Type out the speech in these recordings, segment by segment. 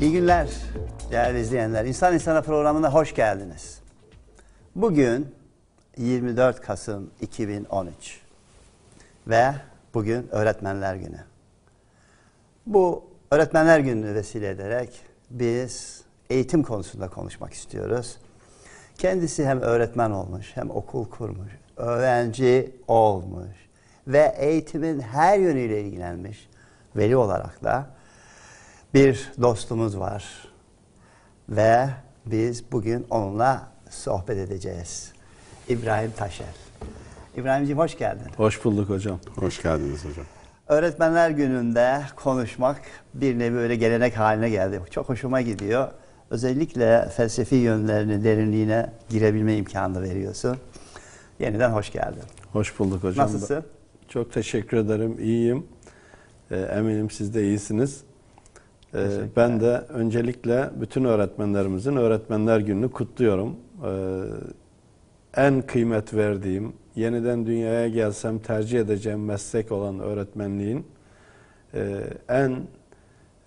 İyi günler değerli izleyenler. İnsan İnsana programına hoş geldiniz. Bugün 24 Kasım 2013 ve bugün Öğretmenler Günü. Bu Öğretmenler Günü'nü vesile ederek biz eğitim konusunda konuşmak istiyoruz. Kendisi hem öğretmen olmuş hem okul kurmuş, öğrenci olmuş ve eğitimin her yönüyle ilgilenmiş veli olarak da bir dostumuz var ve biz bugün onunla sohbet edeceğiz. İbrahim Taşer. İbrahimciğim hoş geldin. Hoş bulduk hocam. Hoş geldiniz hocam. Öğretmenler gününde konuşmak bir nevi öyle gelenek haline geldi. Çok hoşuma gidiyor. Özellikle felsefi yönlerini derinliğine girebilme imkanı veriyorsun. Yeniden hoş geldin. Hoş bulduk hocam. Nasılsın? Çok teşekkür ederim. İyiyim. Ee, eminim siz de iyisiniz. Ee, ben de öncelikle bütün öğretmenlerimizin Öğretmenler Günü'nü kutluyorum. Ee, en kıymet verdiğim, yeniden dünyaya gelsem tercih edeceğim meslek olan öğretmenliğin e, en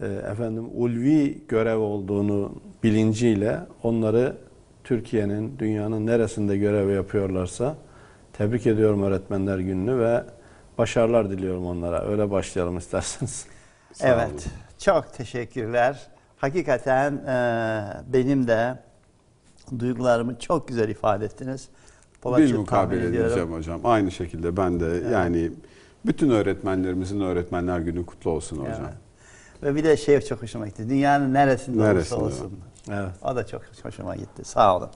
e, efendim ulvi görev olduğunu bilinciyle onları Türkiye'nin, dünyanın neresinde görev yapıyorlarsa tebrik ediyorum Öğretmenler Günü'nü ve başarılar diliyorum onlara. Öyle başlayalım isterseniz. Evet. olun. Çok teşekkürler. Hakikaten e, benim de duygularımı çok güzel ifade ettiniz. Polatçı Bir mukabele edeceğim hocam. Aynı şekilde ben de yani bütün öğretmenlerimizin Öğretmenler Günü kutlu olsun hocam. Evet. Ve bir de şey çok hoşuma gitti. Dünyanın neresinde, Neresinde? olursa olsun. Evet. O da çok hoşuma gitti. Sağ olun.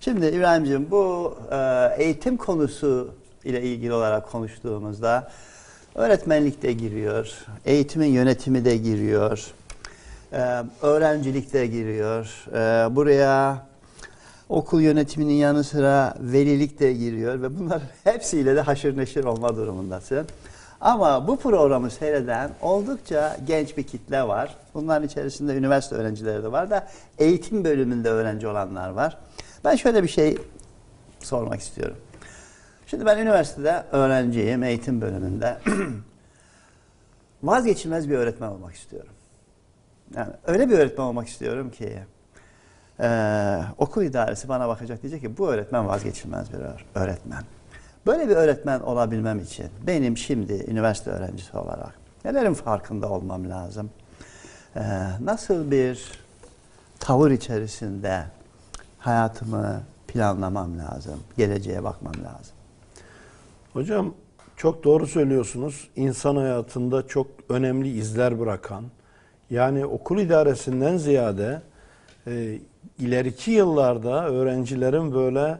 Şimdi İbrahim'ciğim bu e, eğitim konusu ile ilgili olarak konuştuğumuzda öğretmenlik de giriyor, eğitimin yönetimi de giriyor, e, öğrencilik de giriyor. E, buraya okul yönetiminin yanı sıra velilik de giriyor ve bunlar hepsiyle de haşır neşir olma durumundasın. Ama bu programı seyreden oldukça genç bir kitle var. Bunların içerisinde üniversite öğrencileri de var da eğitim bölümünde öğrenci olanlar var. Ben şöyle bir şey sormak istiyorum. Şimdi ben üniversitede öğrenciyim, eğitim bölümünde. Vazgeçilmez bir öğretmen olmak istiyorum. Yani öyle bir öğretmen olmak istiyorum ki ee, okul idaresi bana bakacak diyecek ki bu öğretmen vazgeçilmez bir öğ- öğretmen. Böyle bir öğretmen olabilmem için benim şimdi üniversite öğrencisi olarak nelerin farkında olmam lazım? Ee, nasıl bir tavır içerisinde hayatımı planlamam lazım, geleceğe bakmam lazım. Hocam çok doğru söylüyorsunuz. İnsan hayatında çok önemli izler bırakan, yani okul idaresinden ziyade e, ileriki yıllarda öğrencilerin böyle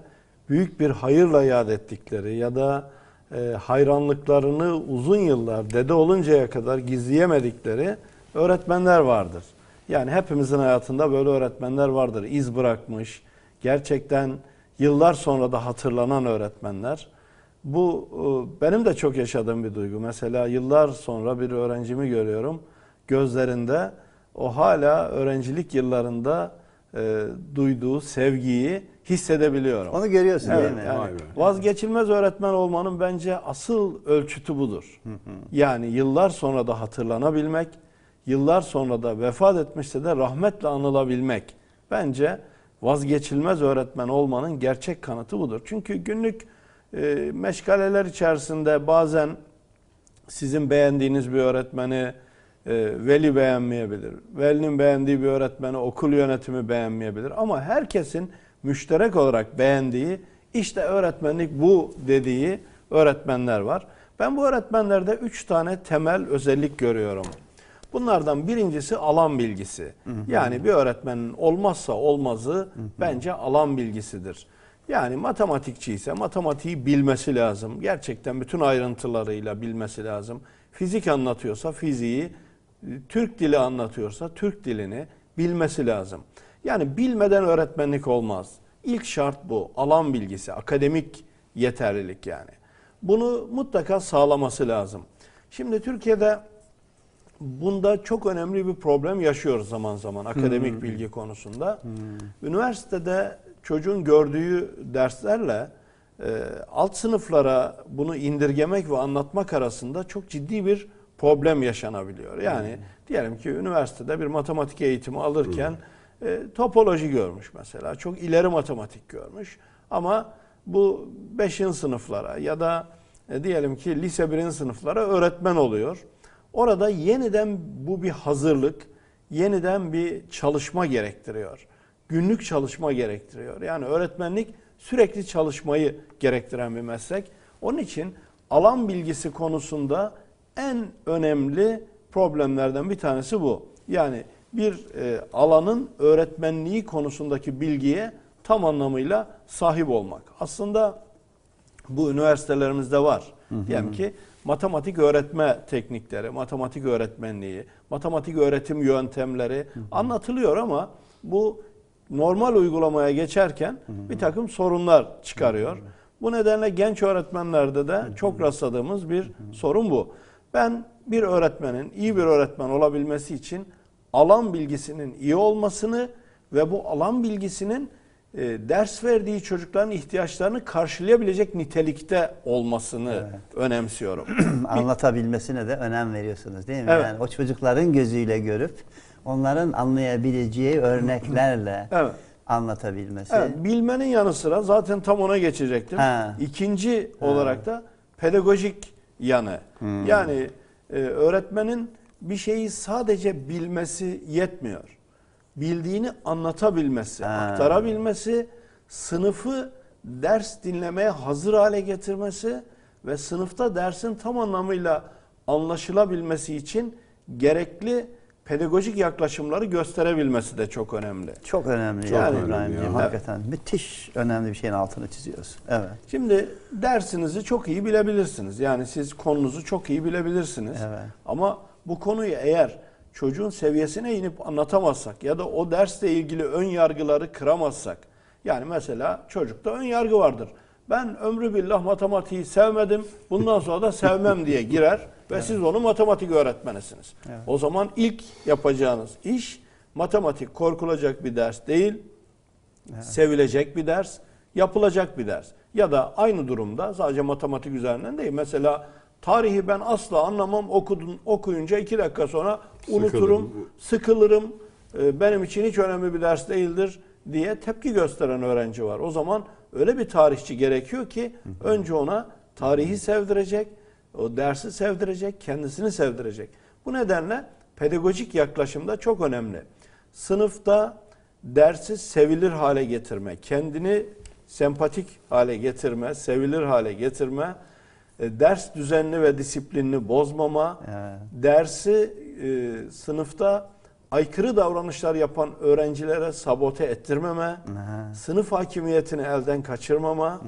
büyük bir hayırla yad ettikleri ya da e, hayranlıklarını uzun yıllar dede oluncaya kadar gizleyemedikleri öğretmenler vardır. Yani hepimizin hayatında böyle öğretmenler vardır. İz bırakmış, gerçekten yıllar sonra da hatırlanan öğretmenler. Bu e, benim de çok yaşadığım bir duygu. Mesela yıllar sonra bir öğrencimi görüyorum. Gözlerinde o hala öğrencilik yıllarında e, duyduğu sevgiyi hissedebiliyorum. Onu görüyorsun Evet, değil mi? yani vazgeçilmez öğretmen olmanın bence asıl ölçütü budur. Yani yıllar sonra da hatırlanabilmek, yıllar sonra da vefat etmişse de rahmetle anılabilmek. Bence vazgeçilmez öğretmen olmanın gerçek kanıtı budur. Çünkü günlük e, meşgaleler içerisinde bazen sizin beğendiğiniz bir öğretmeni e, veli beğenmeyebilir. Velinin beğendiği bir öğretmeni okul yönetimi beğenmeyebilir. Ama herkesin müşterek olarak beğendiği işte öğretmenlik bu dediği öğretmenler var. Ben bu öğretmenlerde üç tane temel özellik görüyorum. Bunlardan birincisi alan bilgisi. Yani bir öğretmenin olmazsa olmazı bence alan bilgisidir. Yani matematikçi ise matematiği bilmesi lazım. Gerçekten bütün ayrıntılarıyla bilmesi lazım. Fizik anlatıyorsa fiziği, Türk dili anlatıyorsa Türk dilini bilmesi lazım. Yani bilmeden öğretmenlik olmaz. İlk şart bu. Alan bilgisi, akademik yeterlilik yani. Bunu mutlaka sağlaması lazım. Şimdi Türkiye'de bunda çok önemli bir problem yaşıyoruz zaman zaman akademik bilgi konusunda. Üniversitede çocuğun gördüğü derslerle e, alt sınıflara bunu indirgemek ve anlatmak arasında çok ciddi bir problem yaşanabiliyor. Yani diyelim ki üniversitede bir matematik eğitimi alırken e, topoloji görmüş mesela. Çok ileri matematik görmüş. Ama bu 5. sınıflara ya da e, diyelim ki lise 1. sınıflara öğretmen oluyor. Orada yeniden bu bir hazırlık, yeniden bir çalışma gerektiriyor. Günlük çalışma gerektiriyor. Yani öğretmenlik sürekli çalışmayı gerektiren bir meslek. Onun için alan bilgisi konusunda en önemli problemlerden bir tanesi bu. Yani bir e, alanın öğretmenliği konusundaki bilgiye tam anlamıyla sahip olmak. Aslında bu üniversitelerimizde var. Diyelim ki matematik öğretme teknikleri, matematik öğretmenliği, matematik öğretim yöntemleri anlatılıyor ama bu normal uygulamaya geçerken bir takım sorunlar çıkarıyor. Bu nedenle genç öğretmenlerde de çok rastladığımız bir sorun bu. Ben bir öğretmenin iyi bir öğretmen olabilmesi için alan bilgisinin iyi olmasını ve bu alan bilgisinin e, ders verdiği çocukların ihtiyaçlarını karşılayabilecek nitelikte olmasını önemsiyorum. Anlatabilmesine de önem veriyorsunuz değil mi? Evet. Yani o çocukların gözüyle görüp onların anlayabileceği örneklerle Evet. anlatabilmesi. Evet, bilmenin yanı sıra zaten tam ona geçecektim. Ha. İkinci olarak da pedagojik yanı. Hmm. Yani e, öğretmenin bir şeyi sadece bilmesi yetmiyor. Bildiğini anlatabilmesi, Ha. aktarabilmesi, sınıfı ders dinlemeye hazır hale getirmesi ve sınıfta dersin tam anlamıyla anlaşılabilmesi için gerekli pedagojik yaklaşımları gösterebilmesi de çok önemli. Çok önemli Çok yani önemli ya. Hakikaten müthiş önemli bir şeyin altını çiziyorsun. Evet. Şimdi dersinizi çok iyi bilebilirsiniz. Yani siz konunuzu çok iyi bilebilirsiniz. Evet. Ama bu konuyu eğer çocuğun seviyesine inip anlatamazsak ya da o dersle ilgili ön yargıları kıramazsak. Yani mesela çocukta ön yargı vardır. Ben ömrü billah matematiği sevmedim. Bundan sonra da sevmem diye girer ve siz onu matematik öğretmenisiniz. O zaman ilk yapacağınız iş matematik korkulacak bir ders değil sevilecek bir ders, yapılacak bir ders. Ya da aynı durumda sadece matematik üzerinden değil. Mesela tarihi ben asla anlamam okudun, okuyunca iki dakika sonra unuturum, sıkılırım. Ee, Benim için hiç önemli bir ders değildir diye tepki gösteren öğrenci var. O zaman öyle bir tarihçi gerekiyor ki önce ona tarihi sevdirecek, o dersi sevdirecek, kendisini sevdirecek. Bu nedenle pedagojik yaklaşımda çok önemli. Sınıfta dersi sevilir hale getirme, kendini sempatik hale getirme, sevilir hale getirme, e, ders düzenli ve disiplinini bozmama, Evet. dersi e, sınıfta aykırı davranışlar yapan öğrencilere sabote ettirmeme, Aha. sınıf hakimiyetini elden kaçırmama,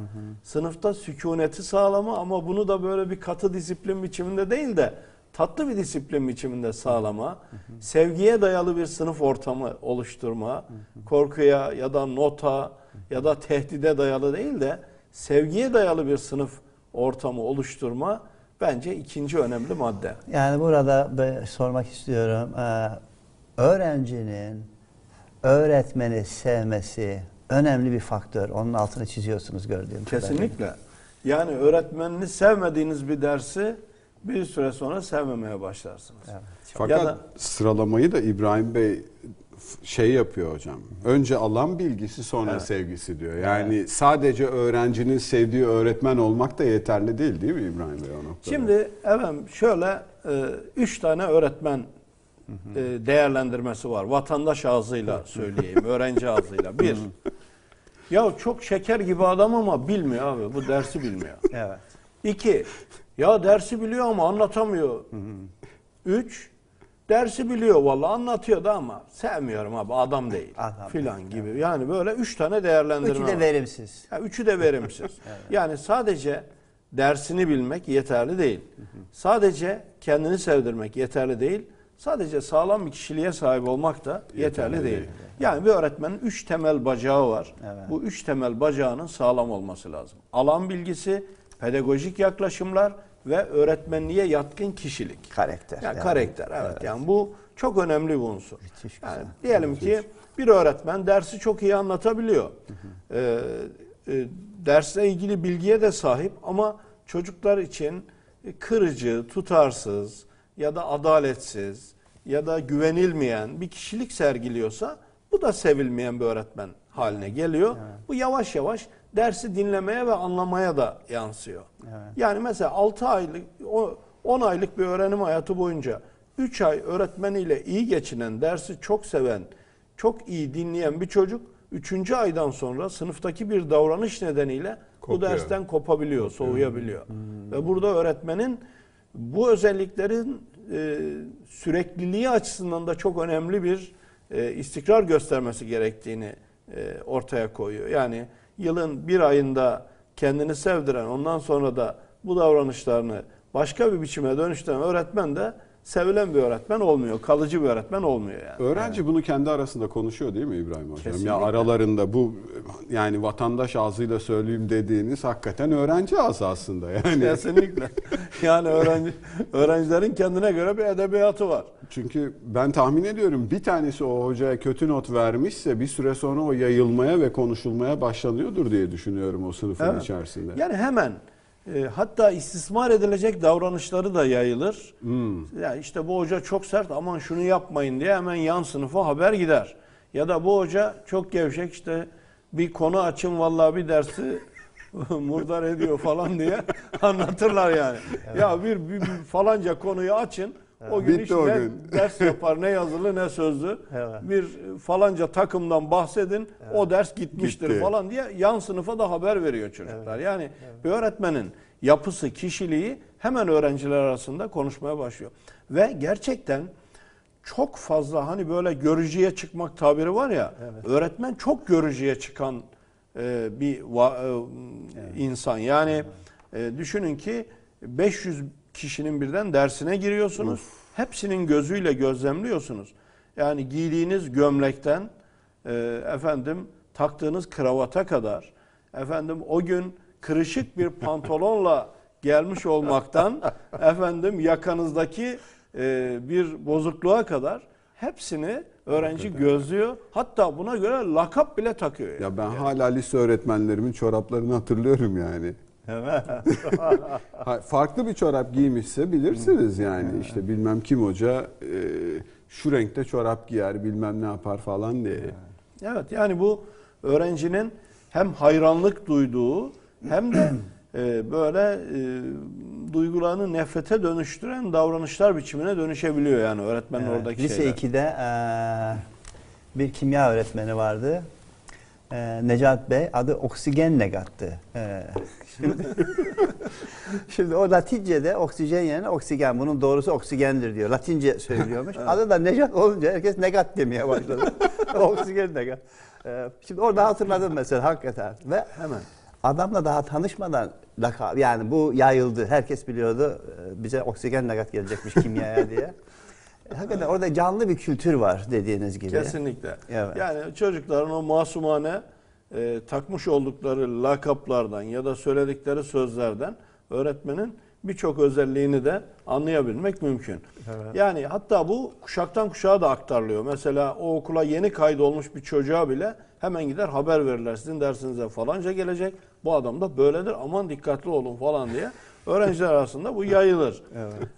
sınıfta sükuneti sağlama ama bunu da böyle bir katı disiplin biçiminde değil de tatlı bir disiplin biçiminde sağlama, sevgiye dayalı bir sınıf ortamı oluşturma, korkuya ya da nota ya da tehdide dayalı değil de sevgiye dayalı bir sınıf ortamı oluşturma bence ikinci önemli madde. Yani burada sormak istiyorum. Ee, öğrencinin öğretmeni sevmesi önemli bir faktör. Onun altını çiziyorsunuz gördüğüm kadarıyla. Kesinlikle. Yani öğretmenini sevmediğiniz bir dersi bir süre sonra sevmemeye başlarsınız. Evet. Fakat Ya da- sıralamayı da İbrahim Bey şey yapıyor hocam. Önce alan bilgisi sonra Evet. sevgisi diyor. Yani sadece öğrencinin sevdiği öğretmen olmak da yeterli değil değil mi İbrahim Bey o noktada? Şimdi efendim şöyle e, üç tane öğretmen e, değerlendirmesi var. Vatandaş ağzıyla söyleyeyim, öğrenci ağzıyla. Bir, ya çok şeker gibi adam ama bilmiyor abi, bu dersi bilmiyor. Evet. İki, ya dersi biliyor ama anlatamıyor. Üç, dersi biliyor vallahi anlatıyor da ama sevmiyorum abi adam değil Adam filan gibi. Yani böyle üç tane değerlendirme Üçü var. de verimsiz. Ya üçü de verimsiz. Yani sadece dersini bilmek yeterli değil. Sadece kendini sevdirmek yeterli değil. Sadece sağlam bir kişiliğe sahip olmak da yeterli, Yeterli değil. değil. Yani bir öğretmenin üç temel bacağı var. Evet. Bu üç temel bacağının sağlam olması lazım. Alan bilgisi, pedagojik yaklaşımlar ve öğretmenliğe yatkın kişilik. Karakter. Yani yani. karakter evet. Yani bu çok önemli bir unsur. Müthiş Yani güzel. diyelim ki bir öğretmen dersi çok iyi anlatabiliyor. Ee, e, dersle ilgili bilgiye de sahip ama çocuklar için kırıcı, tutarsız ya da adaletsiz ya da güvenilmeyen bir kişilik sergiliyorsa bu da sevilmeyen bir öğretmen haline geliyor. Bu yavaş yavaş dersi dinlemeye ve anlamaya da yansıyor. Evet. Yani mesela 6 aylık, o- 10 aylık bir öğrenim hayatı boyunca 3 ay öğretmeniyle iyi geçinen, dersi çok seven, çok iyi dinleyen bir çocuk 3. aydan sonra sınıftaki bir davranış nedeniyle bu Kopuyor. dersten kopabiliyor, soğuyabiliyor. Ve burada öğretmenin bu özelliklerin e, sürekliliği açısından da çok önemli bir e, istikrar göstermesi gerektiğini e, ortaya koyuyor. Yani yılın bir ayında kendini sevdiren, ondan sonra da bu davranışlarını başka bir biçime dönüştüren öğretmen de sevilen bir öğretmen olmuyor, kalıcı bir öğretmen olmuyor yani. Öğrenci bunu kendi arasında konuşuyor değil mi İbrahim Hocam? Kesinlikle. Ya aralarında bu yani vatandaş ağzıyla söyleyeyim dediğiniz hakikaten öğrenci ağzı aslında yani. Kesinlikle. Yani öğrenci öğrencilerin kendine göre bir edebiyatı var. Çünkü ben tahmin ediyorum bir tanesi o hocaya kötü not vermişse bir süre sonra o yayılmaya ve konuşulmaya başlanıyordur diye düşünüyorum o sınıfın Evet. içerisinde. Yani hemen e, hatta istismar edilecek davranışları da yayılır. Hmm. Ya işte bu hoca çok sert aman şunu yapmayın diye hemen yan sınıfa haber gider. Ya da bu hoca çok gevşek işte bir konu açın vallahi bir dersi murdar ediyor falan diye anlatırlar yani. Ya bir, bir, bir falanca konuyu açın. O gün Bitti hiç o gün. ders yapar ne yazılı ne sözlü. Evet. Bir falanca takımdan bahsedin. O ders gitmiştir Gitti. falan diye yan sınıfa da haber veriyor çocuklar. Yani bir öğretmenin yapısı, kişiliği hemen öğrenciler arasında konuşmaya başlıyor. Ve gerçekten çok fazla hani böyle görücüye çıkmak tabiri var ya. Öğretmen çok görücüye çıkan e, bir va- e, insan. Yani e, düşünün ki 500 kişinin birden dersine giriyorsunuz. Hepsinin gözüyle gözlemliyorsunuz. Yani giydiğiniz gömlekten e, efendim taktığınız kravata kadar efendim o gün kırışık bir pantolonla gelmiş olmaktan efendim yakanızdaki e, bir bozukluğa kadar hepsini öğrenci gözlüyor. Hatta buna göre lakap bile takıyor. yani. Ya ben hala lise öğretmenlerimin çoraplarını hatırlıyorum yani. Farklı bir çorap giymişse bilirsiniz yani işte bilmem kim hoca e, şu renkte çorap giyer bilmem ne yapar falan diye. Evet yani bu öğrencinin hem hayranlık duyduğu hem de e, böyle e, duygularını nefrete dönüştüren davranışlar biçimine dönüşebiliyor yani öğretmenin Evet, oradaki Lise şeyler. 2'de eee, bir kimya öğretmeni vardı. Eee Necat Bey adı oksigen negattı. Eee, şimdi, şimdi o Latince'de oksijen yerine oksigen. Bunun doğrusu oksigendir diyor. Latince söylüyormuş. Adı da Necat olunca herkes negat demeye başladı. oksigen negat. Eee, şimdi orada hatırladım mesela hakikaten. Ve Hemen. Adamla daha tanışmadan lakab yani bu yayıldı. Herkes biliyordu e, bize oksigen nagat gelecekmiş kimyaya diye. Hakikaten orada canlı bir kültür var dediğiniz gibi. Kesinlikle. Evet. Yani çocukların o masumane e, takmış oldukları lakaplardan ya da söyledikleri sözlerden öğretmenin birçok özelliğini de anlayabilmek mümkün. Yani hatta bu kuşaktan kuşağa da aktarılıyor. Mesela o okula yeni kaydolmuş bir çocuğa bile hemen gider haber verirler. Sizin dersinize falanca gelecek. Bu adam da böyledir. Aman dikkatli olun falan diye. Öğrenciler arasında bu yayılır.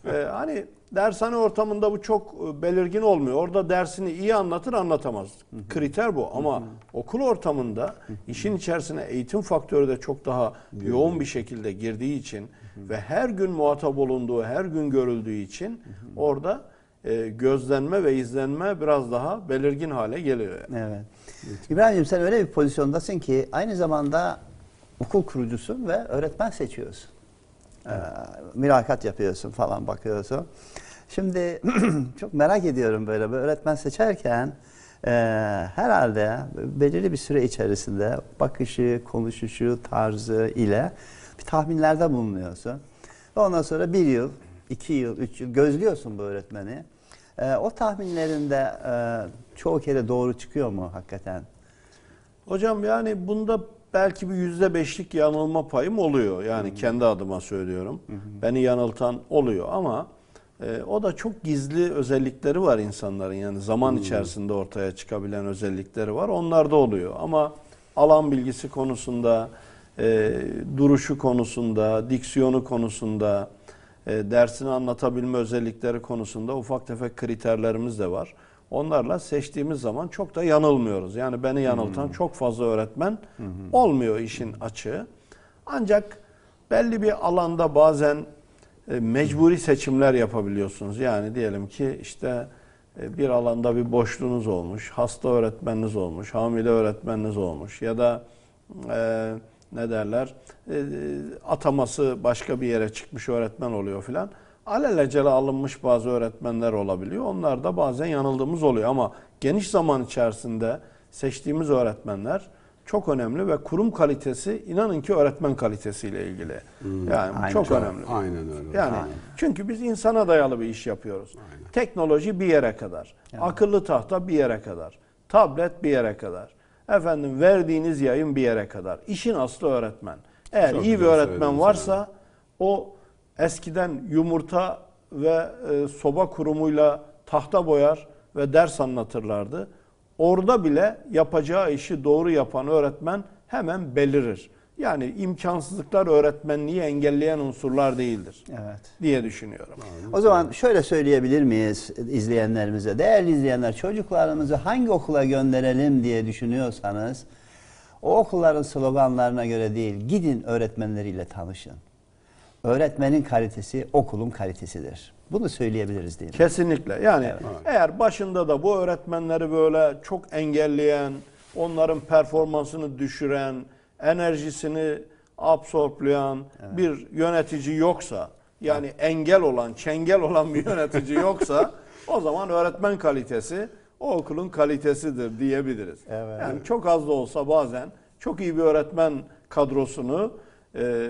Ee, hani dershane ortamında bu çok e, belirgin olmuyor. Orada dersini iyi anlatır anlatamaz. Kriter bu. Ama okul ortamında işin içerisine eğitim faktörü de çok daha yoğun bir şekilde girdiği için ve her gün muhatap olunduğu, her gün görüldüğü için orada e, gözlenme ve izlenme biraz daha belirgin hale geliyor. yani. Evet. İbrahim'ciğim sen öyle bir pozisyondasın ki aynı zamanda okul kurucusun ve öğretmen seçiyorsun. Ee, mülakat yapıyorsun falan bakıyorsun. Şimdi çok merak ediyorum böyle bir öğretmen seçerken e, herhalde belirli bir süre içerisinde bakışı, konuşuşu, tarzı ile bir tahminlerde bulunuyorsun. Ve ondan sonra bir yıl, iki yıl, üç yıl gözlüyorsun bu öğretmeni. E, o tahminlerinde e, çoğu kere doğru çıkıyor mu hakikaten? Hocam yani bunda belki bir yüzde beşlik yanılma payım oluyor. Yani kendi adıma söylüyorum. Beni yanıltan oluyor ama e, o da çok gizli özellikleri var insanların. Yani zaman içerisinde ortaya çıkabilen özellikleri var. Onlar da oluyor. Ama alan bilgisi konusunda, e, duruşu konusunda, diksiyonu konusunda, e, dersini anlatabilme özellikleri konusunda ufak tefek kriterlerimiz de var. Onlarla seçtiğimiz zaman çok da yanılmıyoruz. Yani beni yanıltan çok fazla öğretmen olmuyor işin açığı. Ancak belli bir alanda bazen e, mecburi seçimler yapabiliyorsunuz. Yani diyelim ki işte e, bir alanda bir boşluğunuz olmuş, hasta öğretmeniniz olmuş, hamile öğretmeniniz olmuş ya da e, ne derler e, ataması başka bir yere çıkmış öğretmen oluyor filan. Alelacele alınmış bazı öğretmenler olabiliyor. Onlar da bazen yanıldığımız oluyor ama geniş zaman içerisinde seçtiğimiz öğretmenler çok önemli ve kurum kalitesi inanın ki öğretmen kalitesiyle ilgili. Yani Aynen. çok Çok- önemli. Aynen öyle. Yani Aynen. çünkü biz insana dayalı bir iş yapıyoruz. Teknoloji bir yere kadar. Akıllı tahta bir yere kadar. Tablet bir yere kadar. Efendim verdiğiniz yayın bir yere kadar. İşin aslı öğretmen. Eğer Çok iyi bir öğretmen varsa o eskiden yumurta ve e, soba kurumuyla tahta boyar ve ders anlatırlardı. Orada bile yapacağı işi doğru yapan öğretmen hemen belirir. Yani imkansızlıklar öğretmenliği engelleyen unsurlar değildir Evet. diye düşünüyorum. O zaman şöyle söyleyebilir miyiz izleyenlerimize? Değerli izleyenler çocuklarımızı hangi okula gönderelim diye düşünüyorsanız o okulların sloganlarına göre değil gidin öğretmenleriyle tanışın. Öğretmenin kalitesi okulun kalitesidir. Bunu söyleyebiliriz değil mi? Kesinlikle. Yani Evet. eğer başında da bu öğretmenleri böyle çok engelleyen, onların performansını düşüren, enerjisini absorplayan bir yönetici yoksa, yani engel olan, çengel olan bir yönetici yoksa o zaman öğretmen kalitesi o okulun kalitesidir diyebiliriz. Evet. Yani çok az da olsa bazen çok iyi bir öğretmen kadrosunu e,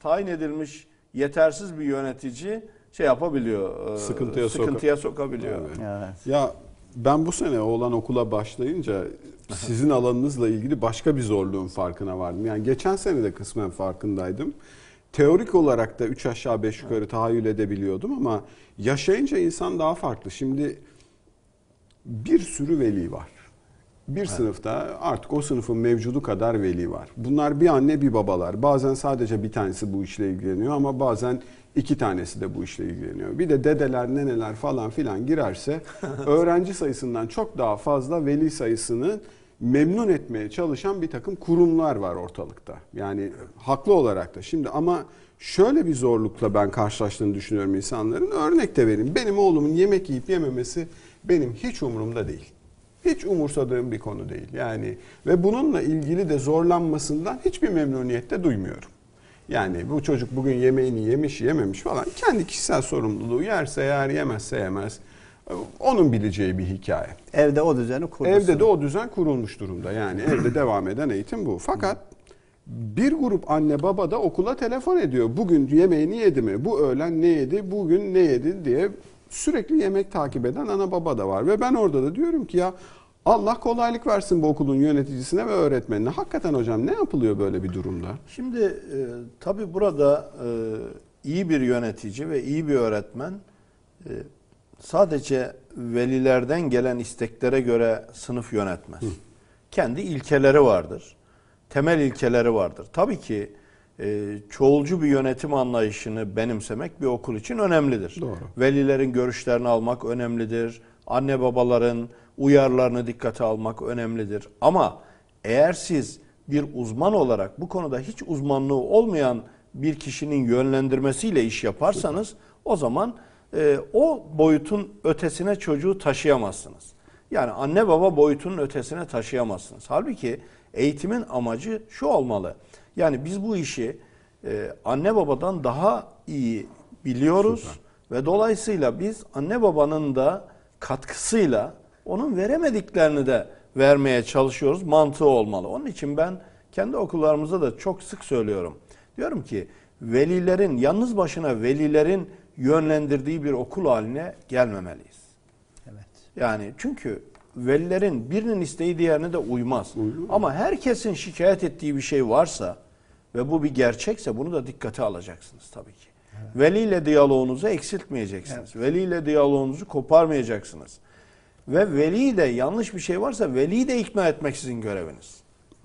tayin edilmiş yetersiz bir yönetici şey yapabiliyor. e, Sıkıntıya soka- sıkıntıya sokabiliyor. Evet. Evet. Ya ben bu sene oğlan okula başlayınca sizin alanınızla ilgili başka bir zorluğun farkına vardım. Yani geçen sene de kısmen farkındaydım. Teorik olarak da 3 aşağı 5 yukarı tahayyül edebiliyordum ama yaşayınca insan daha farklı. Şimdi bir sürü veli var. Bir sınıfta artık o sınıfın mevcudu kadar veli var. Bunlar bir anne bir babalar. Bazen sadece bir tanesi bu işle ilgileniyor ama bazen iki tanesi de bu işle ilgileniyor. Bir de dedeler, neneler falan filan girerse öğrenci sayısından çok daha fazla veli sayısını memnun etmeye çalışan bir takım kurumlar var ortalıkta. Yani haklı olarak da. Şimdi ama şöyle bir zorlukla ben karşılaştığını düşünüyorum insanların. Örnek de vereyim. Benim oğlumun yemek yiyip yememesi benim hiç umurumda değil. Hiç umursadığım bir konu değil. Yani ve bununla ilgili de zorlanmasından hiçbir memnuniyette duymuyorum. Yani bu çocuk bugün yemeğini yemiş yememiş falan kendi kişisel sorumluluğu yerse yer yemezse yemez. Onun bileceği bir hikaye. Evde o düzeni kurulsun. Evde de o düzen kurulmuş durumda. Yani evde devam eden eğitim bu. Fakat bir grup anne baba da okula telefon ediyor. Bugün yemeğini yedi mi? Bu öğlen ne yedi? Bugün ne yedi diye sürekli yemek takip eden ana baba da var. Ve ben orada da diyorum ki ya Allah kolaylık versin bu okulun yöneticisine ve öğretmenine. Hakikaten hocam ne yapılıyor böyle bir durumda? Şimdi e, tabii burada e, iyi bir yönetici ve iyi bir öğretmen e, sadece velilerden gelen isteklere göre sınıf yönetmez. Kendi ilkeleri vardır. Temel ilkeleri vardır. Tabii ki e, çoğulcu bir yönetim anlayışını benimsemek bir okul için önemlidir. Doğru. Velilerin görüşlerini almak önemlidir. Anne babaların uyarılarını dikkate almak önemlidir. Ama eğer siz bir uzman olarak bu konuda hiç uzmanlığı olmayan bir kişinin yönlendirmesiyle iş yaparsanız o zaman e, o boyutun ötesine çocuğu taşıyamazsınız. Yani anne baba boyutunun ötesine taşıyamazsınız. Halbuki eğitimin amacı şu olmalı. Yani biz bu işi e, anne babadan daha iyi biliyoruz ve dolayısıyla biz anne babanın da katkısıyla onun veremediklerini de vermeye çalışıyoruz. Mantığı olmalı. Onun için ben kendi okullarımızda da çok sık söylüyorum. Diyorum ki velilerin yalnız başına velilerin yönlendirdiği bir okul haline gelmemeliyiz. Evet. Yani çünkü velilerin birinin isteği diğerine de uymaz. Ama herkesin şikayet ettiği bir şey varsa ve bu bir gerçekse bunu da dikkate alacaksınız tabii ki. Veliyle diyaloğunuzu eksiltmeyeceksiniz. Veliyle diyaloğunuzu koparmayacaksınız. Ve veli de yanlış bir şey varsa veliyi de ikna etmek sizin göreviniz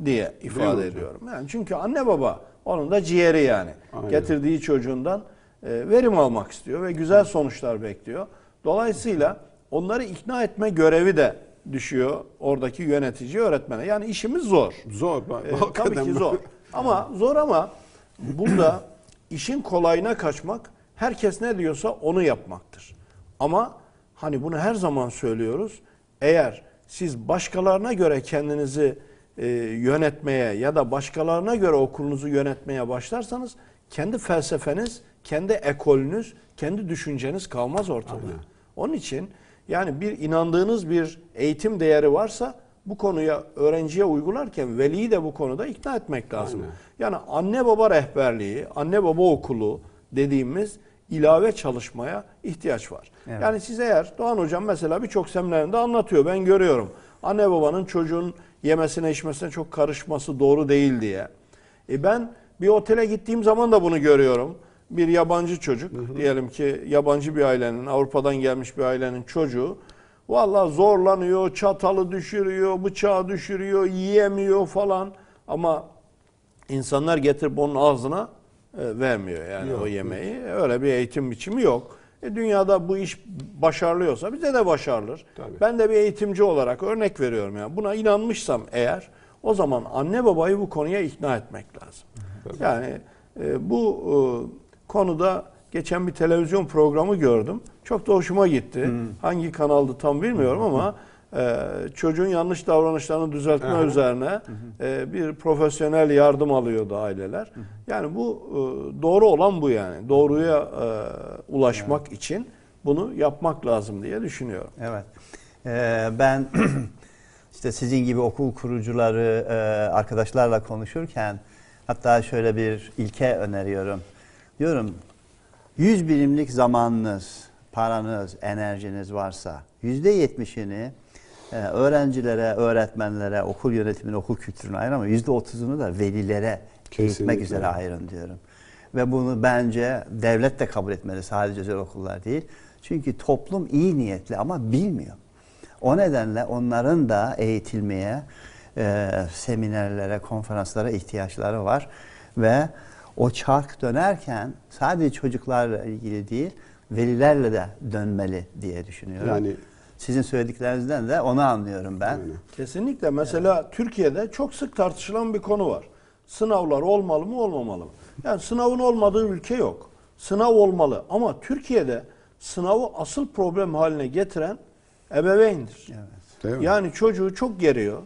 diye ifade hocam? ediyorum. Yani çünkü anne baba onun da ciğeri yani. Aynen. Getirdiği çocuğundan e, verim almak istiyor ve güzel sonuçlar bekliyor. Dolayısıyla onları ikna etme görevi de düşüyor oradaki yönetici öğretmene. Yani işimiz zor. Zor. Ee, Hakikaten tabii ki zor. Ama zor ama burada işin kolayına kaçmak herkes ne diyorsa onu yapmaktır. Ama hani bunu her zaman söylüyoruz. Eğer siz başkalarına göre kendinizi e, yönetmeye ya da başkalarına göre okulunuzu yönetmeye başlarsanız kendi felsefeniz, kendi ekolünüz, kendi düşünceniz kalmaz ortada. Onun için yani bir inandığınız bir eğitim değeri varsa bu konuya öğrenciye uygularken veliyi de bu konuda ikna etmek lazım. Aynen. Yani anne baba rehberliği, anne baba okulu dediğimiz ilave çalışmaya ihtiyaç var. Evet. Yani siz eğer Doğan hocam mesela birçok seminerinde anlatıyor ben görüyorum. Anne babanın çocuğun yemesine içmesine çok karışması doğru değil diye. E ben bir otele gittiğim zaman da bunu görüyorum. Bir yabancı çocuk diyelim ki yabancı bir ailenin Avrupa'dan gelmiş bir ailenin çocuğu Vallahi zorlanıyor, çatalı düşürüyor, bıçağı düşürüyor, yiyemiyor falan. Ama insanlar getirip onun ağzına e, vermiyor yani Yok, o yemeği. Öyle bir eğitim biçimi yok. E, dünyada bu iş başarılıyorsa bize de başarılır. Tabii. Ben de bir eğitimci olarak örnek veriyorum yani. Buna inanmışsam eğer o zaman anne babayı bu konuya ikna etmek lazım. Yani e, bu e, konuda geçen bir televizyon programı gördüm. Çok da hoşuma gitti. Hangi kanaldı tam bilmiyorum ama e, çocuğun yanlış davranışlarını düzeltme Aha. üzerine e, bir profesyonel yardım alıyordu aileler. Yani bu e, doğru olan bu yani. Doğruya e, ulaşmak için bunu yapmak lazım diye düşünüyorum. Evet. Ee, ben işte sizin gibi okul kurucuları e, arkadaşlarla konuşurken hatta şöyle bir ilke öneriyorum. Diyorum 100 birimlik zamanınız, paranız, enerjiniz varsa yüzde yetmişini e, öğrencilere, öğretmenlere, okul yönetimine, okul kültürüne ayırın ama yüzde otuzunu da velilere eğitmek üzere ayırın diyorum. Ve bunu bence devlet de kabul etmeli sadece özel okullar değil. Çünkü toplum iyi niyetli ama bilmiyor. O nedenle onların da eğitilmeye, e, seminerlere, konferanslara ihtiyaçları var. Ve o çark dönerken sadece çocuklarla ilgili değil, velilerle de dönmeli diye düşünüyorum. Yani Sizin söylediklerinizden de onu anlıyorum ben. Aynen. Kesinlikle. Mesela Türkiye'de çok sık tartışılan bir konu var. Sınavlar olmalı mı olmamalı mı? Yani sınavın olmadığı ülke yok. Sınav olmalı ama Türkiye'de sınavı asıl problem haline getiren ebeveyndir. Değil mi? Yani çocuğu çok geriyor.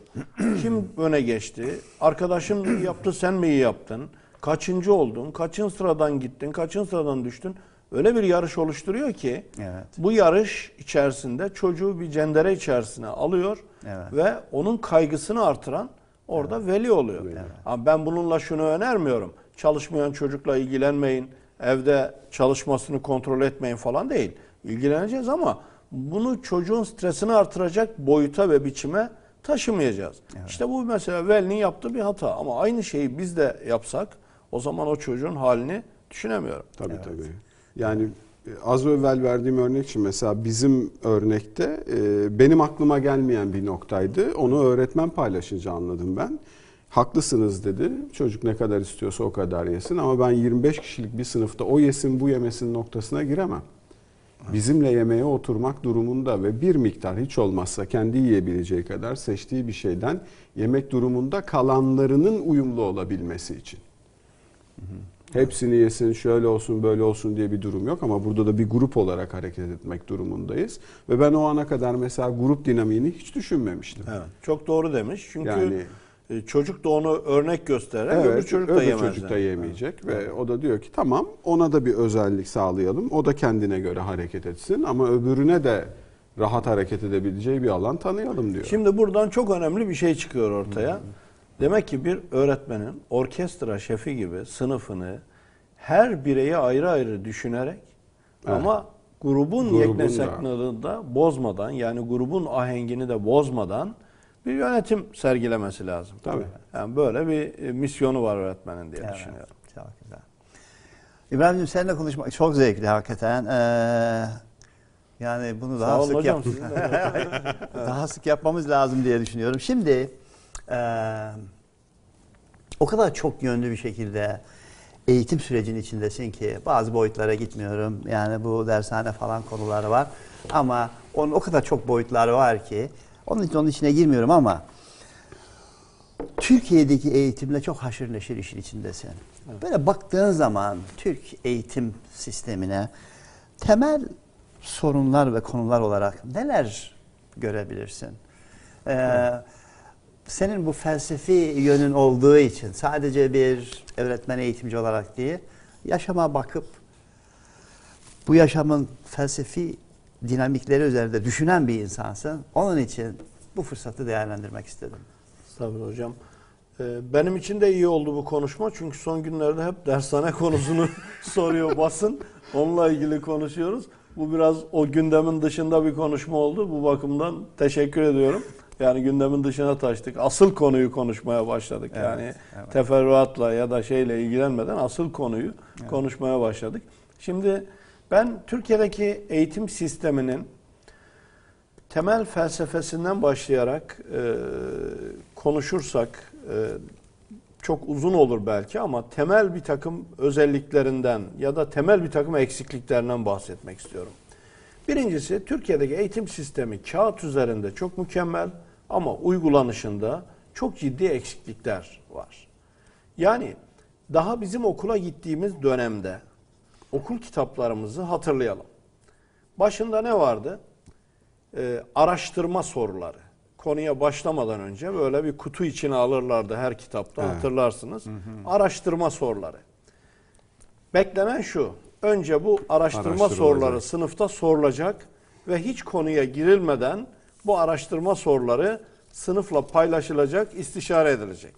Kim öne geçti? Arkadaşın yaptı sen mi iyi yaptın? Kaçıncı oldun? Kaçıncı sıradan gittin? Kaçıncı sıradan düştün? Öyle bir yarış oluşturuyor ki Evet. bu yarış içerisinde çocuğu bir cendere içerisine alıyor Evet. ve onun kaygısını artıran orada veli oluyor. Ama ben bununla şunu önermiyorum. Çalışmayan çocukla ilgilenmeyin, evde çalışmasını kontrol etmeyin falan değil. İlgileneceğiz ama bunu çocuğun stresini artıracak boyuta ve biçime taşımayacağız. İşte bu mesela velinin yaptığı bir hata ama aynı şeyi biz de yapsak o zaman o çocuğun halini düşünemiyorum. Tabii tabii. Yani e, az evvel verdiğim örnek için mesela bizim örnekte e, benim aklıma gelmeyen bir noktaydı. Onu öğretmen paylaşınca anladım ben. Haklısınız dedi. Çocuk ne kadar istiyorsa o kadar yesin ama ben 25 kişilik bir sınıfta o yesin bu yemesin noktasına giremem. Bizimle yemeğe oturmak durumunda ve bir miktar hiç olmazsa kendi yiyebileceği kadar seçtiği bir şeyden yemek durumunda kalanlarının uyumlu olabilmesi için. Hepsini yesin, şöyle olsun, böyle olsun diye bir durum yok ama burada da bir grup olarak hareket etmek durumundayız. Ve ben o ana kadar mesela grup dinamiğini hiç düşünmemiştim. Evet. Çok doğru demiş. Çünkü Yani- e, çocuk da onu örnek göstererek Evet, öbür çocuk da öbür yemez. çocuk da yemeyecek ve o da diyor ki tamam ona da bir özellik sağlayalım. O da kendine göre hareket etsin ama öbürüne de rahat hareket edebileceği bir alan tanıyalım diyor. Şimdi buradan çok önemli bir şey çıkıyor ortaya. Demek ki bir öğretmenin orkestra şefi gibi sınıfını her bireyi ayrı ayrı düşünerek Evet. ama grubun, Grubun yeknesaklığını da bozmadan yani grubun ahengini de bozmadan bir yönetim sergilemesi lazım. Tabii. Yani böyle bir e, misyonu var öğretmenin diye Evet, düşünüyorum. Çok güzel. İbrahim'cim seninle konuşmak çok zevkli hakikaten. Ee, yani bunu daha sık yap- daha sık yapmamız lazım diye düşünüyorum. Şimdi eee, o kadar çok yönlü bir şekilde eğitim sürecinin içindesin ki bazı boyutlara gitmiyorum. Yani bu dershane falan konuları var. Ama onun o kadar çok boyutları var ki onun için onun içine girmiyorum ama Türkiye'deki eğitimle çok haşır neşir işin içindesin. Böyle baktığın zaman Türk eğitim sistemine temel sorunlar ve konular olarak neler görebilirsin? Ee, senin bu felsefi yönün olduğu için sadece bir öğretmen eğitimci olarak değil, yaşama bakıp bu yaşamın felsefi dinamikleri üzerinde düşünen bir insansın. Onun için bu fırsatı değerlendirmek istedim. Estağfurullah hocam. Ee, Benim için de iyi oldu bu konuşma çünkü son günlerde hep dershane konusunu soruyor basın. Onunla ilgili konuşuyoruz. Bu biraz o gündemin dışında bir konuşma oldu. Bu bakımdan teşekkür ediyorum. Yani gündemin dışına taştık. Asıl konuyu konuşmaya başladık. Evet, yani evet. teferruatla ya da şeyle ilgilenmeden asıl konuyu konuşmaya başladık. Şimdi ben Türkiye'deki eğitim sisteminin temel felsefesinden başlayarak e, konuşursak e, çok uzun olur belki ama temel bir takım özelliklerinden ya da temel bir takım eksikliklerinden bahsetmek istiyorum. Birincisi Türkiye'deki eğitim sistemi kağıt üzerinde çok mükemmel ama uygulanışında çok ciddi eksiklikler var. Yani daha bizim okula gittiğimiz dönemde okul kitaplarımızı hatırlayalım. Başında ne vardı? Ee, araştırma soruları. Konuya başlamadan önce böyle bir kutu içine alırlardı her kitapta Evet. hatırlarsınız. Araştırma soruları. Beklenen şu. Önce bu araştırma soruları sınıfta sorulacak ve hiç konuya girilmeden bu araştırma soruları sınıfla paylaşılacak, istişare edilecek.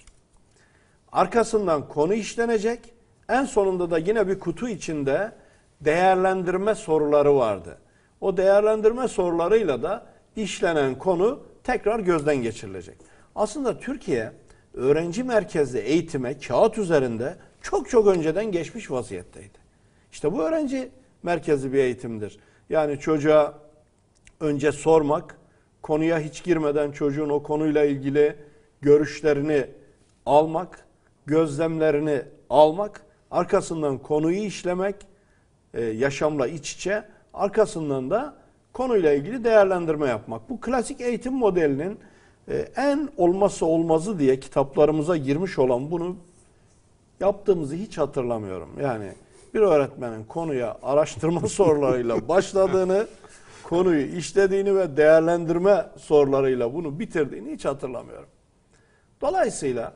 Arkasından konu işlenecek. En sonunda da yine bir kutu içinde değerlendirme soruları vardı. O değerlendirme sorularıyla da işlenen konu tekrar gözden geçirilecek. Aslında Türkiye öğrenci merkezli eğitime kağıt üzerinde çok çok önceden geçmiş vaziyetteydi. İşte bu öğrenci merkezli bir eğitimdir. Yani çocuğa önce sormak, konuya hiç girmeden çocuğun o konuyla ilgili görüşlerini almak, gözlemlerini almak, arkasından konuyu işlemek, e, yaşamla iç içe, arkasından da konuyla ilgili değerlendirme yapmak. Bu klasik eğitim modelinin e, en olmazsa olmazı diye kitaplarımıza girmiş olan bunu yaptığımızı hiç hatırlamıyorum. Yani bir öğretmenin konuya araştırma sorularıyla başladığını, konuyu işlediğini ve değerlendirme sorularıyla bunu bitirdiğini hiç hatırlamıyorum. Dolayısıyla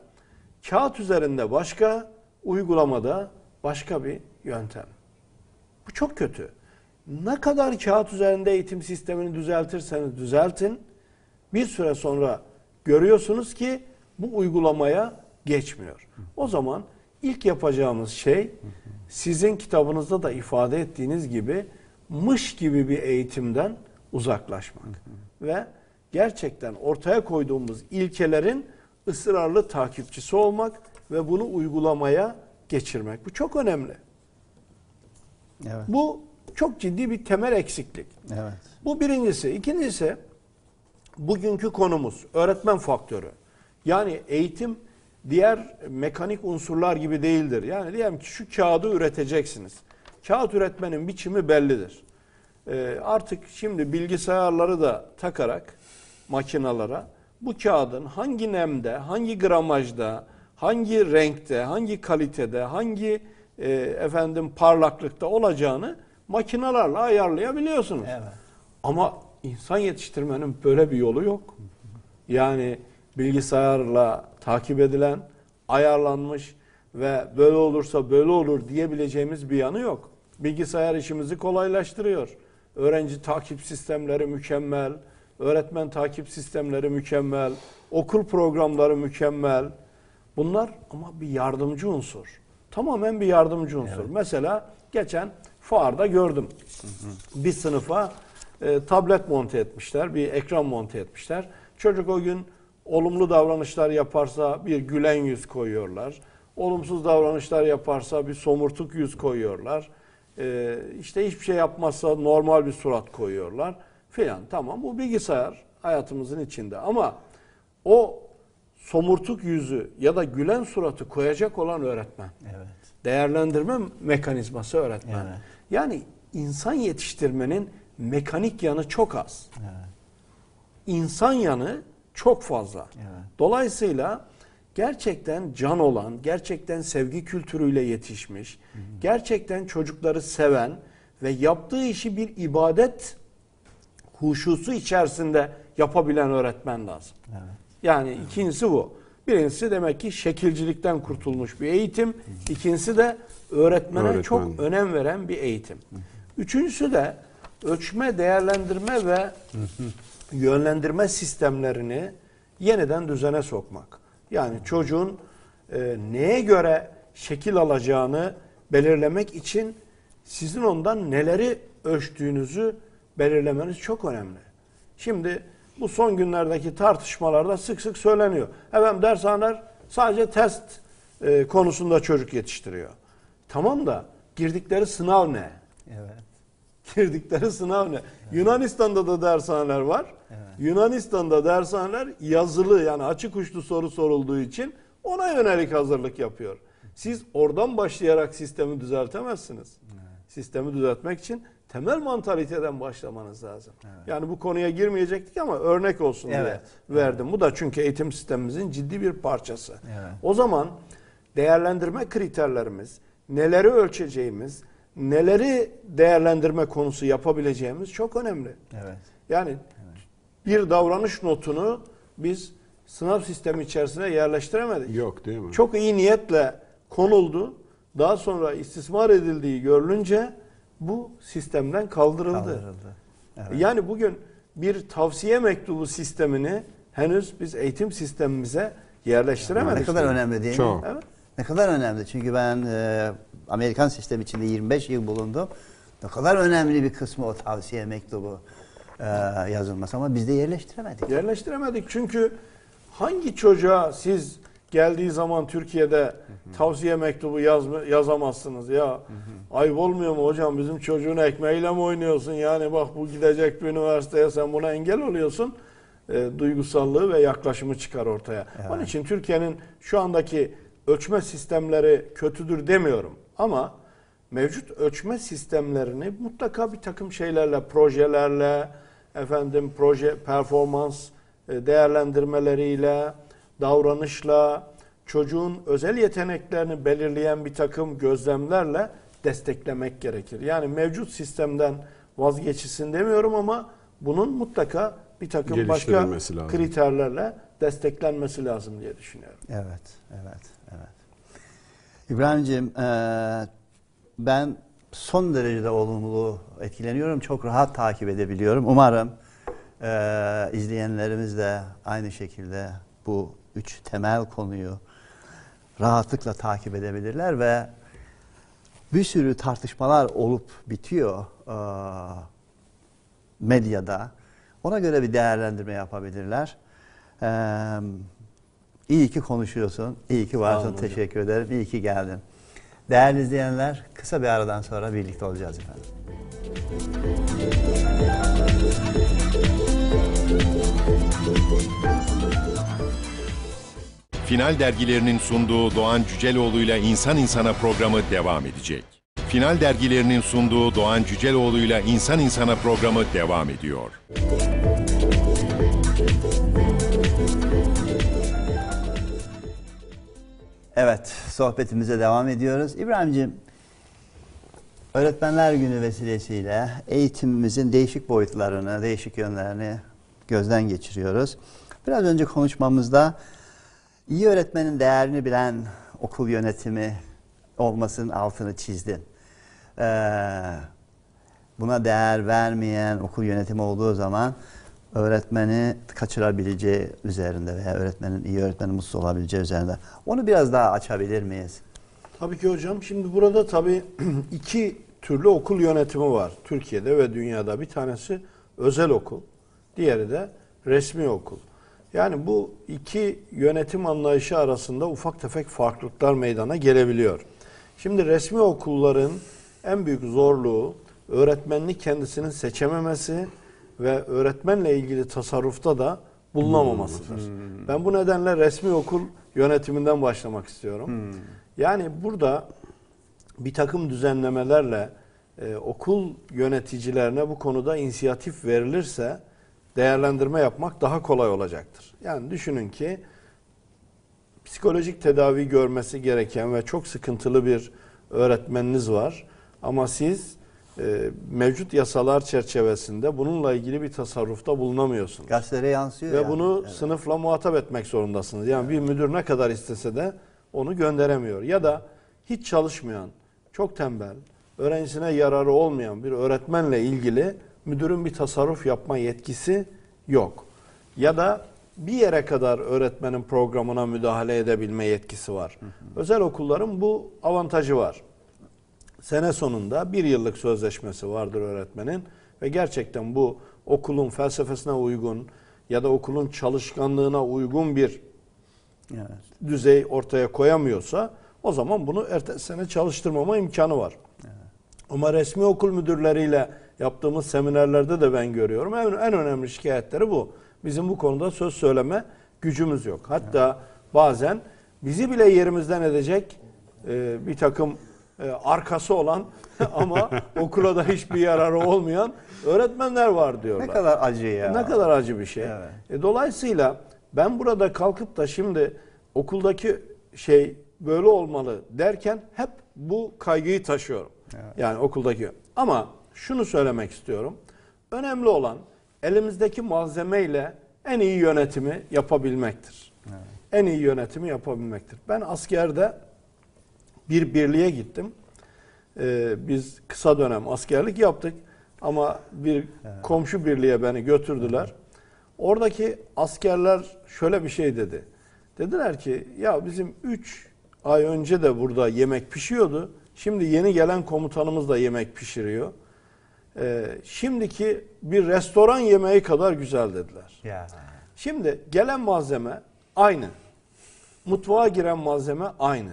kağıt üzerinde başka, uygulamada başka bir yöntem. Bu çok kötü. Ne kadar kağıt üzerinde eğitim sistemini düzeltirseniz düzeltin, bir süre sonra görüyorsunuz ki bu uygulamaya geçmiyor. O zaman ilk yapacağımız şey sizin kitabınızda da ifade ettiğiniz gibi mış gibi bir eğitimden uzaklaşmak. Ve gerçekten ortaya koyduğumuz ilkelerin ısrarlı takipçisi olmak ve bunu uygulamaya geçirmek. Bu çok önemli. Evet. Bu çok ciddi bir temel eksiklik. Evet. Bu birincisi. İkincisi bugünkü konumuz öğretmen faktörü. Yani eğitim diğer mekanik unsurlar gibi değildir. Yani diyelim ki şu kağıdı üreteceksiniz. Kağıt üretmenin biçimi bellidir. Ee, artık şimdi bilgisayarları da takarak makinalara bu kağıdın hangi nemde, hangi gramajda, hangi renkte, hangi kalitede, hangi e, efendim parlaklıkta olacağını makinalarla ayarlayabiliyorsunuz. Evet. Ama insan yetiştirmenin böyle bir yolu yok. Yani bilgisayarla takip edilen, ayarlanmış ve böyle olursa böyle olur diyebileceğimiz bir yanı yok. Bilgisayar işimizi kolaylaştırıyor. Öğrenci takip sistemleri mükemmel, öğretmen takip sistemleri mükemmel, okul programları mükemmel. Bunlar ama bir yardımcı unsur. Tamamen bir yardımcı unsur. Mesela geçen fuarda gördüm. Bir sınıfa e, tablet monte etmişler, bir ekran monte etmişler. Çocuk o gün olumlu davranışlar yaparsa bir gülen yüz koyuyorlar. Olumsuz davranışlar yaparsa bir somurtuk yüz koyuyorlar. E, işte hiçbir şey yapmazsa normal bir surat koyuyorlar filan. Tamam bu bilgisayar hayatımızın içinde ama o somurtuk yüzü ya da gülen suratı koyacak olan öğretmen. Evet. değerlendirme mekanizması öğretmen. Evet. Yani insan yetiştirmenin mekanik yanı çok az. Evet. İnsan yanı çok fazla. Evet. Dolayısıyla gerçekten can olan, gerçekten sevgi kültürüyle yetişmiş, gerçekten çocukları seven ve yaptığı işi bir ibadet huşusu içerisinde yapabilen öğretmen lazım. Evet. Yani ikincisi bu. Birincisi demek ki şekilcilikten kurtulmuş bir eğitim. İkincisi de öğretmene Öğretmen. çok önem veren bir eğitim. Üçüncüsü de ölçme, değerlendirme ve yönlendirme sistemlerini yeniden düzene sokmak. Yani çocuğun e, neye göre şekil alacağını belirlemek için sizin ondan neleri ölçtüğünüzü belirlemeniz çok önemli. Şimdi bu son günlerdeki tartışmalarda sık sık söyleniyor. Efendim dershaneler sadece test e, konusunda çocuk yetiştiriyor. Tamam da girdikleri sınav ne? Evet. girdikleri sınav ne? Yunanistan'da da dershaneler var. Yunanistan'da dershaneler yazılı yani açık uçlu soru sorulduğu için ona yönelik hazırlık yapıyor. Siz oradan başlayarak sistemi düzeltemezsiniz. Sistemi düzeltmek için temel mantaliteden başlamanız lazım. Yani bu konuya girmeyecektik ama örnek olsun Evet. diye verdim. Bu da çünkü eğitim sistemimizin ciddi bir parçası. Evet. O zaman değerlendirme kriterlerimiz, neleri ölçeceğimiz, neleri değerlendirme konusu yapabileceğimiz çok önemli. Evet. Yani bir davranış notunu biz sınav sistemi içerisine yerleştiremedik. Yok değil mi? Çok iyi niyetle konuldu. Daha sonra istismar edildiği görülünce bu sistemden kaldırıldı. Kaldırıldı. Evet. Yani bugün bir tavsiye mektubu sistemini henüz biz eğitim sistemimize yerleştiremedik. Ne kadar önemli değil mi? Çok. Evet. Ne kadar önemli. Çünkü ben e, Amerikan sistemi içinde 25 yıl bulundum. Ne kadar önemli bir kısmı o tavsiye mektubu yazılması ama biz de yerleştiremedik. Yerleştiremedik çünkü hangi çocuğa siz geldiği zaman Türkiye'de tavsiye mektubu yazma, yazamazsınız ya. Ayıp olmuyor mu hocam bizim çocuğun ekmeğiyle mi oynuyorsun yani bak bu gidecek bir üniversiteye sen buna engel oluyorsun. E, duygusallığı ve yaklaşımı çıkar ortaya. Evet. Onun için Türkiye'nin şu andaki ölçme sistemleri kötüdür demiyorum ama mevcut ölçme sistemlerini mutlaka bir takım şeylerle, projelerle, efendim proje performans e, değerlendirmeleriyle, davranışla, çocuğun özel yeteneklerini belirleyen bir takım gözlemlerle desteklemek gerekir. Yani mevcut sistemden vazgeçilsin demiyorum ama bunun mutlaka bir takım başka lazım. kriterlerle desteklenmesi lazım diye düşünüyorum. Evet, evet, evet. İbrahim'ciğim e, ben son derecede olumlu etkileniyorum. Çok rahat takip edebiliyorum. Umarım e, izleyenlerimiz de aynı şekilde bu üç temel konuyu rahatlıkla takip edebilirler ve bir sürü tartışmalar olup bitiyor e, medyada. Ona göre bir değerlendirme yapabilirler. Ee, iyi ki konuşuyorsun. İyi ki varsın. Teşekkür ederim. İyi ki geldin. Değerli izleyenler, kısa bir aradan sonra birlikte olacağız efendim. Final dergilerinin sunduğu Doğan Cüceloğlu'yla İnsan İnsana programı devam edecek. Final dergilerinin sunduğu Doğan Cüceloğlu'yla İnsan İnsana programı devam ediyor. Evet, sohbetimize devam ediyoruz. İbrahim'ciğim, Öğretmenler Günü vesilesiyle eğitimimizin değişik boyutlarını, değişik yönlerini gözden geçiriyoruz. Biraz önce konuşmamızda iyi öğretmenin değerini bilen okul yönetimi olmasının altını çizdin. Ee, buna değer vermeyen okul yönetimi olduğu zaman öğretmeni kaçırabileceği üzerinde veya öğretmenin iyi öğretmenin mutsuz olabileceği üzerinde. Onu biraz daha açabilir miyiz? Tabii ki hocam. Şimdi burada tabii iki türlü okul yönetimi var. Türkiye'de ve dünyada. Bir tanesi özel okul. Diğeri de resmi okul. Yani bu iki yönetim anlayışı arasında ufak tefek farklılıklar meydana gelebiliyor. Şimdi resmi okulların en büyük zorluğu öğretmenlik kendisinin seçememesi ve öğretmenle ilgili tasarrufta da bulunamamasıdır. Ben bu nedenle resmi okul yönetiminden başlamak istiyorum. Yani burada bir takım düzenlemelerle e, okul yöneticilerine bu konuda inisiyatif verilirse değerlendirme yapmak daha kolay olacaktır. Yani düşünün ki psikolojik tedavi görmesi gereken ve çok sıkıntılı bir öğretmeniniz var. Ama siz e, mevcut yasalar çerçevesinde bununla ilgili bir tasarrufta bulunamıyorsunuz. Gazetelere yansıyor Ve yani. bunu Evet. sınıfla muhatap etmek zorundasınız. Yani bir müdür ne kadar istese de onu gönderemiyor. Ya da hiç çalışmayan, çok tembel, öğrencisine yararı olmayan bir öğretmenle ilgili müdürün bir tasarruf yapma yetkisi yok. Ya da bir yere kadar öğretmenin programına müdahale edebilme yetkisi var. Özel okulların bu avantajı var. Sene sonunda bir yıllık sözleşmesi vardır öğretmenin ve gerçekten bu okulun felsefesine uygun ya da okulun çalışkanlığına uygun bir Evet. düzey ortaya koyamıyorsa o zaman bunu ertesi sene çalıştırmama imkanı var. Ama resmi okul müdürleriyle yaptığımız seminerlerde de ben görüyorum. En, en önemli şikayetleri bu. Bizim bu konuda söz söyleme gücümüz yok. Hatta bazen bizi bile yerimizden edecek e, bir takım arkası olan ama okula da hiçbir yararı olmayan öğretmenler var diyorlar. Ne kadar acı ya. Ne kadar acı bir şey. Evet. E, dolayısıyla ben burada kalkıp da şimdi okuldaki şey böyle olmalı derken hep bu kaygıyı taşıyorum. Yani okuldaki. Ama şunu söylemek istiyorum. Önemli olan elimizdeki malzemeyle en iyi yönetimi yapabilmektir. En iyi yönetimi yapabilmektir. Ben askerde bir birliğe gittim. Ee, biz kısa dönem askerlik yaptık ama bir komşu birliğe beni götürdüler. Oradaki askerler şöyle bir şey dedi. Dediler ki ya bizim 3 ay önce de burada yemek pişiyordu. Şimdi yeni gelen komutanımız da yemek pişiriyor. Ee, şimdiki bir restoran yemeği kadar güzel dediler. Ya. Şimdi gelen malzeme aynı. Mutfağa giren malzeme aynı.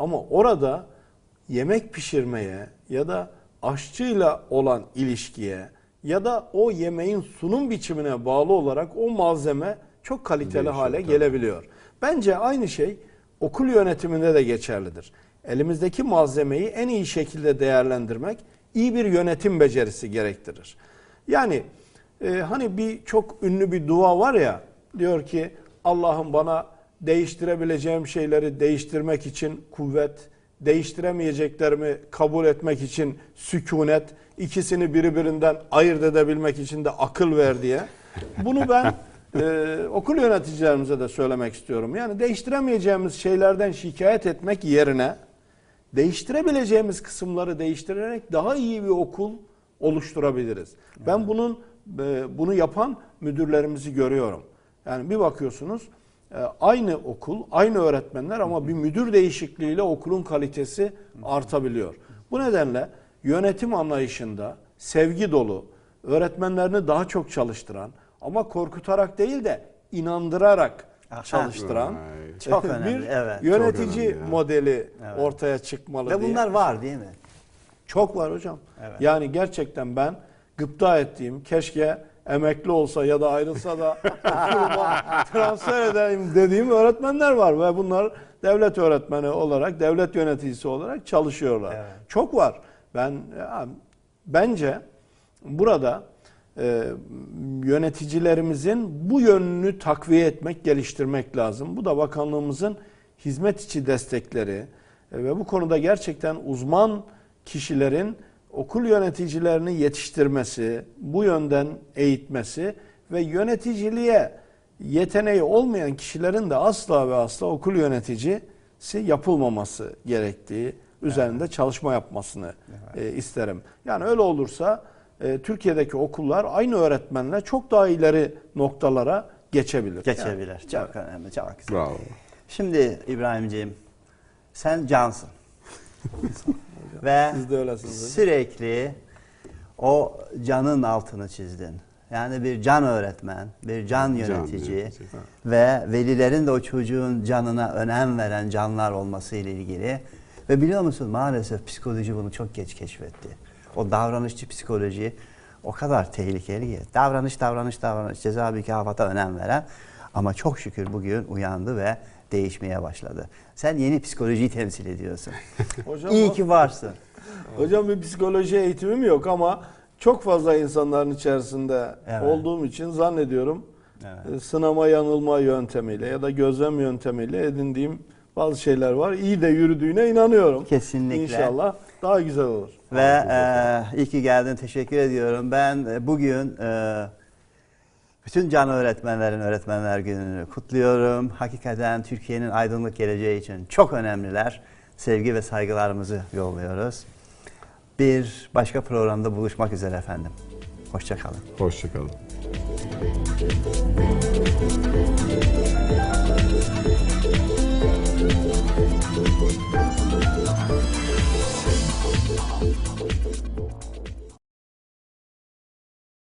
Ama orada yemek pişirmeye ya da aşçıyla olan ilişkiye ya da o yemeğin sunum biçimine bağlı olarak o malzeme çok kaliteli Değişiyor, hale tabii. gelebiliyor. Bence aynı şey okul yönetiminde de geçerlidir. Elimizdeki malzemeyi en iyi şekilde değerlendirmek iyi bir yönetim becerisi gerektirir. Yani e, hani bir çok ünlü bir dua var ya diyor ki Allah'ım bana değiştirebileceğim şeyleri değiştirmek için kuvvet, değiştiremeyeceklerimi kabul etmek için sükunet, ikisini birbirinden ayırt edebilmek için de akıl ver diye. Bunu ben e, okul yöneticilerimize de söylemek istiyorum. Yani değiştiremeyeceğimiz şeylerden şikayet etmek yerine değiştirebileceğimiz kısımları değiştirerek daha iyi bir okul oluşturabiliriz. Ben bunun e, bunu yapan müdürlerimizi görüyorum. Yani bir bakıyorsunuz aynı okul, aynı öğretmenler ama bir müdür değişikliğiyle okulun kalitesi artabiliyor. Bu nedenle yönetim anlayışında sevgi dolu, öğretmenlerini daha çok çalıştıran ama korkutarak değil de inandırarak Aha. çalıştıran. Çok bir önemli, evet. yönetici Çok önemli modeli Evet. ortaya çıkmalı Ve diye. bunlar var değil mi? Çok var hocam. Evet. Yani gerçekten ben gıpta ettiğim keşke emekli olsa ya da ayrılsa da transfer edeyim dediğim öğretmenler var ve bunlar devlet öğretmeni olarak, devlet yöneticisi olarak çalışıyorlar. Evet. Çok var. Ben ya, bence burada e, yöneticilerimizin bu yönünü takviye etmek, geliştirmek lazım. Bu da bakanlığımızın hizmet içi destekleri e, ve bu konuda gerçekten uzman kişilerin okul yöneticilerini yetiştirmesi, bu yönden eğitmesi ve yöneticiliğe yeteneği olmayan kişilerin de asla ve asla okul yöneticisi yapılmaması gerektiği üzerinde çalışma yapmasını e, isterim. Yani öyle olursa e, Türkiye'deki okullar aynı öğretmenle çok daha ileri noktalara geçebilir. Geçebilir. Yani, çok evet. önemli, çok güzel. Bravo. Şimdi İbrahimciğim sen cansın. Ve Siz de öylesiniz. sürekli o canın altını çizdin. Yani bir can öğretmen, bir can yönetici yönetici. ve velilerin de o çocuğun canına önem veren canlar olması ile ilgili. Ve biliyor musun maalesef psikoloji bunu çok geç keşfetti. O davranışçı psikoloji o kadar tehlikeli ki. Davranış, davranış, davranış, ceza mükafata önem veren. Ama çok şükür bugün uyandı ve değişmeye başladı. Sen yeni psikolojiyi temsil ediyorsun. Hocam, İyi ki varsın. hocam bir psikoloji eğitimim yok ama çok fazla insanların içerisinde Evet. olduğum için zannediyorum Evet. e, sınama yanılma yöntemiyle ya da gözlem yöntemiyle edindiğim bazı şeyler var. İyi de yürüdüğüne inanıyorum. Kesinlikle. İnşallah daha güzel olur. Ve e, iyi ki geldin. Teşekkür ediyorum. Ben e, bugün e, bütün can öğretmenlerin Öğretmenler Günü'nü kutluyorum. Hakikaten Türkiye'nin aydınlık geleceği için çok önemliler. Sevgi ve saygılarımızı yolluyoruz. Bir başka programda buluşmak üzere efendim. Hoşçakalın. Hoşçakalın.